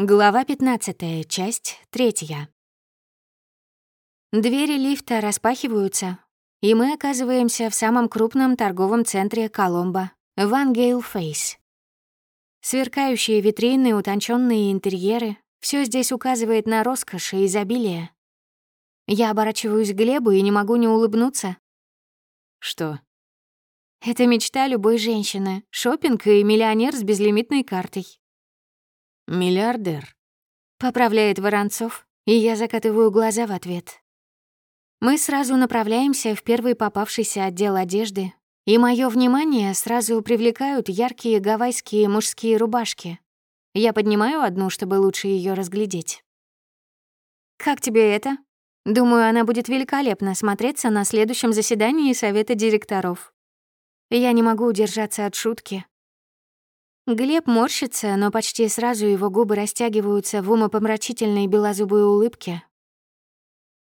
Глава 15, часть 3. Двери лифта распахиваются, и мы оказываемся в самом крупном торговом центре Коломбо, Ван Гейл Фейс. Сверкающие витрины, утонченные интерьеры — все здесь указывает на роскошь и изобилие. Я оборачиваюсь к Глебу и не могу не улыбнуться. Что? Это мечта любой женщины — шопинг и миллионер с безлимитной картой. Миллиардер. Поправляет Воронцов, и я закатываю глаза в ответ. Мы сразу направляемся в первый попавшийся отдел одежды, и мое внимание сразу привлекают яркие гавайские мужские рубашки. Я поднимаю одну, чтобы лучше ее разглядеть. «Как тебе это?» Думаю, она будет великолепно смотреться на следующем заседании совета директоров. Я не могу удержаться от шутки, Глеб морщится, но почти сразу его губы растягиваются в умопомрачительной белозубой улыбке.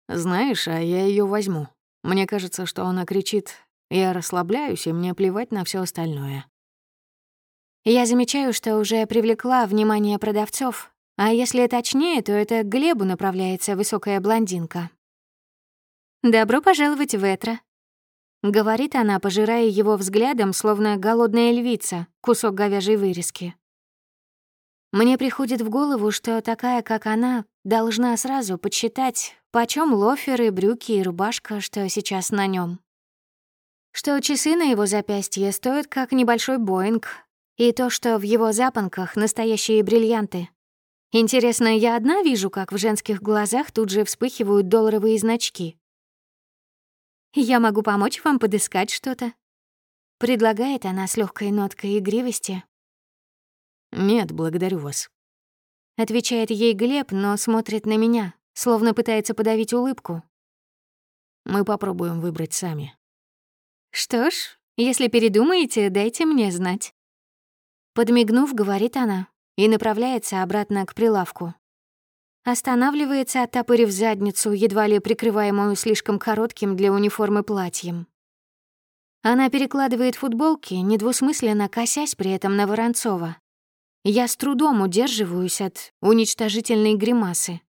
«Знаешь, а я ее возьму. Мне кажется, что она кричит «Я расслабляюсь, и мне плевать на все остальное». Я замечаю, что уже привлекла внимание продавцов, а если точнее, то это к Глебу направляется высокая блондинка. «Добро пожаловать в Этро», Говорит она, пожирая его взглядом, словно голодная львица, кусок говяжьей вырезки. Мне приходит в голову, что такая, как она, должна сразу подсчитать, почем лоферы, брюки и рубашка, что сейчас на нем. Что часы на его запястье стоят как небольшой Боинг, и то, что в его запонках настоящие бриллианты. Интересно, я одна вижу, как в женских глазах тут же вспыхивают долларовые значки. Я могу помочь вам подыскать что-то. Предлагает она с легкой ноткой игривости. Нет, благодарю вас. Отвечает ей Глеб, но смотрит на меня, словно пытается подавить улыбку. Мы попробуем выбрать сами. Что ж, если передумаете, дайте мне знать. Подмигнув, говорит она и направляется обратно к прилавку. Останавливается, оттопырив задницу, едва ли прикрываемую слишком коротким для униформы платьем. Она перекладывает футболки, недвусмысленно косясь при этом на Воронцова. Я с трудом удерживаюсь от уничтожительной гримасы.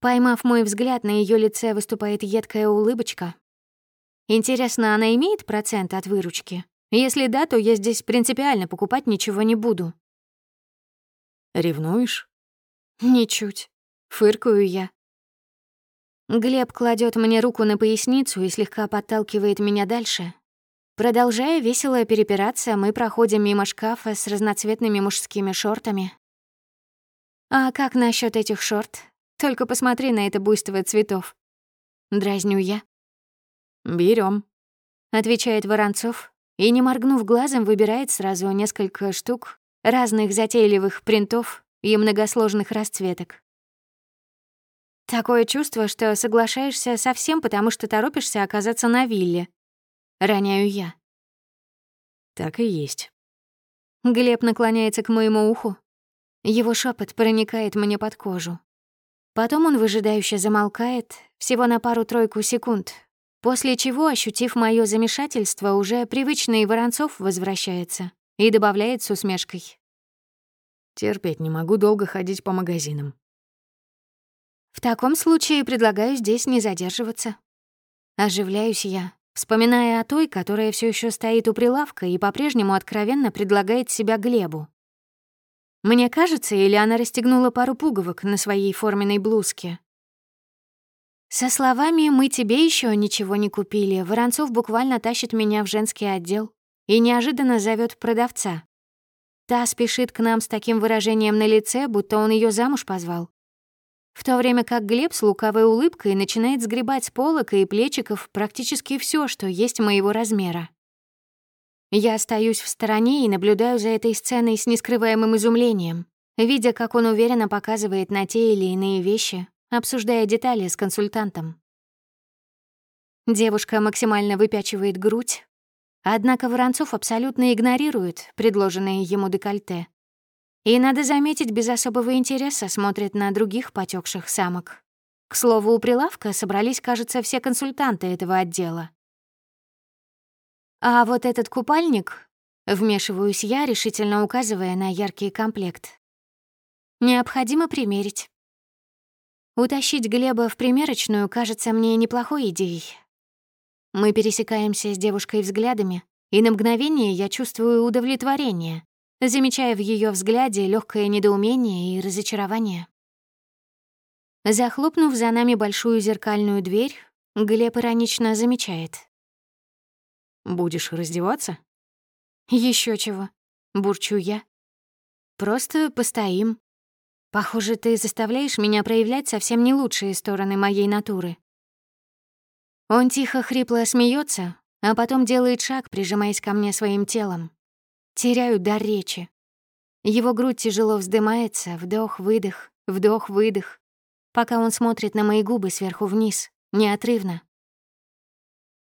Поймав мой взгляд, на ее лице выступает едкая улыбочка. Интересно, она имеет процент от выручки? Если да, то я здесь принципиально покупать ничего не буду. Ревнуешь? Ничуть. Фыркаю я. Глеб кладет мне руку на поясницу и слегка подталкивает меня дальше. Продолжая весело перепираться, мы проходим мимо шкафа с разноцветными мужскими шортами. «А как насчет этих шорт? Только посмотри на это буйство цветов». Дразню я. Берем, отвечает Воронцов и, не моргнув глазом, выбирает сразу несколько штук разных затейливых принтов и многосложных расцветок. Такое чувство, что соглашаешься совсем, потому что торопишься оказаться на вилле. Роняю я. Так и есть. Глеб наклоняется к моему уху. Его шепот проникает мне под кожу. Потом он выжидающе замолкает, всего на пару-тройку секунд, после чего, ощутив мое замешательство, уже привычный Воронцов возвращается и добавляет с усмешкой. Терпеть не могу долго ходить по магазинам. В таком случае предлагаю здесь не задерживаться. Оживляюсь я, вспоминая о той, которая все еще стоит у прилавка и по-прежнему откровенно предлагает себя Глебу. Мне кажется, или она расстегнула пару пуговок на своей форменной блузке. Со словами «мы тебе еще ничего не купили», Воронцов буквально тащит меня в женский отдел и неожиданно зовет продавца. Та спешит к нам с таким выражением на лице, будто он ее замуж позвал в то время как Глеб с лукавой улыбкой начинает сгребать с полок и плечиков практически все, что есть моего размера. Я остаюсь в стороне и наблюдаю за этой сценой с нескрываемым изумлением, видя, как он уверенно показывает на те или иные вещи, обсуждая детали с консультантом. Девушка максимально выпячивает грудь, однако Воронцов абсолютно игнорирует предложенное ему декольте. И, надо заметить, без особого интереса смотрит на других потекших самок. К слову, у прилавка собрались, кажется, все консультанты этого отдела. А вот этот купальник, вмешиваюсь я, решительно указывая на яркий комплект. Необходимо примерить. Утащить Глеба в примерочную кажется мне неплохой идеей. Мы пересекаемся с девушкой взглядами, и на мгновение я чувствую удовлетворение, замечая в ее взгляде легкое недоумение и разочарование. Захлопнув за нами большую зеркальную дверь, Глеб иронично замечает. «Будешь раздеваться?» Еще чего», — бурчу я. «Просто постоим. Похоже, ты заставляешь меня проявлять совсем не лучшие стороны моей натуры». Он тихо хрипло смеется, а потом делает шаг, прижимаясь ко мне своим телом. Теряю дар речи. Его грудь тяжело вздымается, вдох-выдох, вдох-выдох, пока он смотрит на мои губы сверху вниз, неотрывно.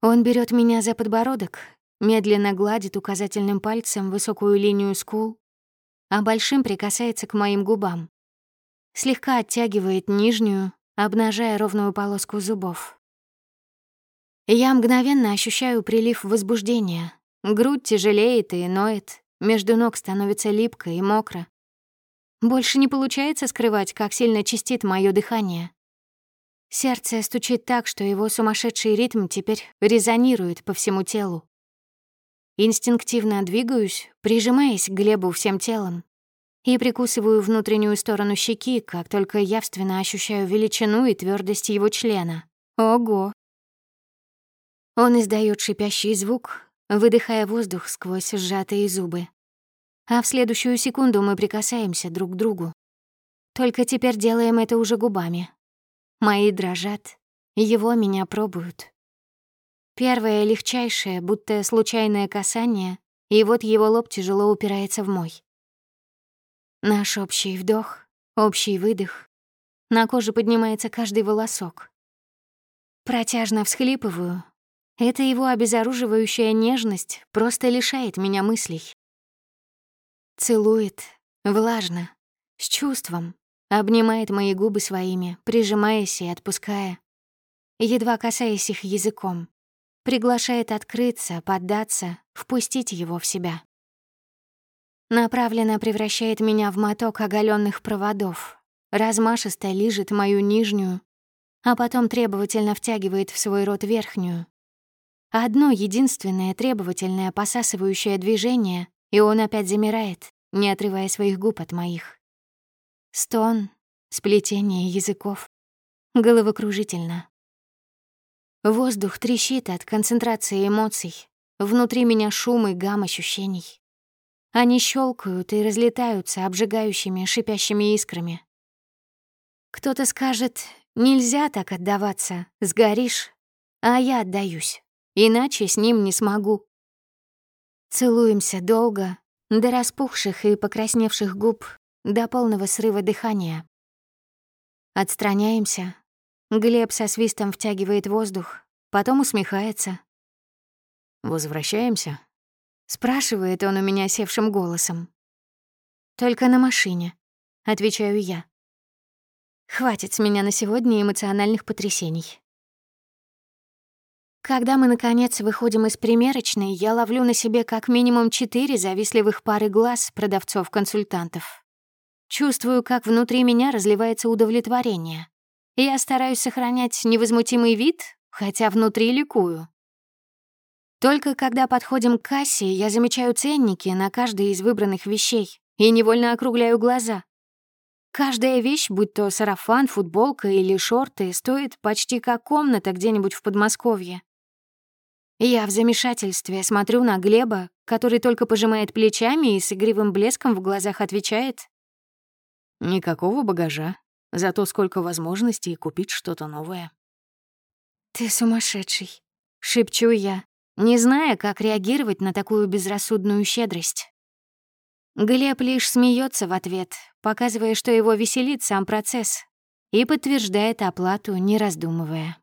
Он берет меня за подбородок, медленно гладит указательным пальцем высокую линию скул, а большим прикасается к моим губам. Слегка оттягивает нижнюю, обнажая ровную полоску зубов. Я мгновенно ощущаю прилив возбуждения. Грудь тяжелеет и ноет, между ног становится липко и мокро. Больше не получается скрывать, как сильно чистит мое дыхание. Сердце стучит так, что его сумасшедший ритм теперь резонирует по всему телу. Инстинктивно двигаюсь, прижимаясь к Глебу всем телом, и прикусываю внутреннюю сторону щеки, как только явственно ощущаю величину и твердость его члена. Ого! Он издает шипящий звук, выдыхая воздух сквозь сжатые зубы. А в следующую секунду мы прикасаемся друг к другу. Только теперь делаем это уже губами. Мои дрожат, его меня пробуют. Первое легчайшее, будто случайное касание, и вот его лоб тяжело упирается в мой. Наш общий вдох, общий выдох. На коже поднимается каждый волосок. Протяжно всхлипываю, эта его обезоруживающая нежность просто лишает меня мыслей. Целует, влажно, с чувством, обнимает мои губы своими, прижимаясь и отпуская, едва касаясь их языком, приглашает открыться, поддаться, впустить его в себя. Направленно превращает меня в моток оголенных проводов, размашисто лижет мою нижнюю, а потом требовательно втягивает в свой рот верхнюю, Одно единственное требовательное посасывающее движение, и он опять замирает, не отрывая своих губ от моих. Стон, сплетение языков. Головокружительно. Воздух трещит от концентрации эмоций. Внутри меня шум и гам ощущений. Они щелкают и разлетаются обжигающими, шипящими искрами. Кто-то скажет, нельзя так отдаваться, сгоришь, а я отдаюсь. Иначе с ним не смогу. Целуемся долго, до распухших и покрасневших губ, до полного срыва дыхания. Отстраняемся. Глеб со свистом втягивает воздух, потом усмехается. «Возвращаемся?» — спрашивает он у меня севшим голосом. «Только на машине», — отвечаю я. «Хватит с меня на сегодня эмоциональных потрясений». Когда мы, наконец, выходим из примерочной, я ловлю на себе как минимум четыре завистливых пары глаз продавцов-консультантов. Чувствую, как внутри меня разливается удовлетворение. Я стараюсь сохранять невозмутимый вид, хотя внутри ликую. Только когда подходим к кассе, я замечаю ценники на каждой из выбранных вещей и невольно округляю глаза. Каждая вещь, будь то сарафан, футболка или шорты, стоит почти как комната где-нибудь в Подмосковье. Я в замешательстве смотрю на Глеба, который только пожимает плечами и с игривым блеском в глазах отвечает. «Никакого багажа, зато сколько возможностей купить что-то новое». «Ты сумасшедший», — шепчу я, не зная, как реагировать на такую безрассудную щедрость. Глеб лишь смеется в ответ, показывая, что его веселит сам процесс, и подтверждает оплату, не раздумывая.